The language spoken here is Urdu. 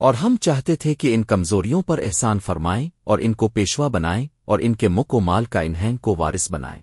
اور ہم چاہتے تھے کہ ان کمزوریوں پر احسان فرمائیں اور ان کو پیشوا بنائیں اور ان کے مک و مال کا انہین کو وارث بنائیں۔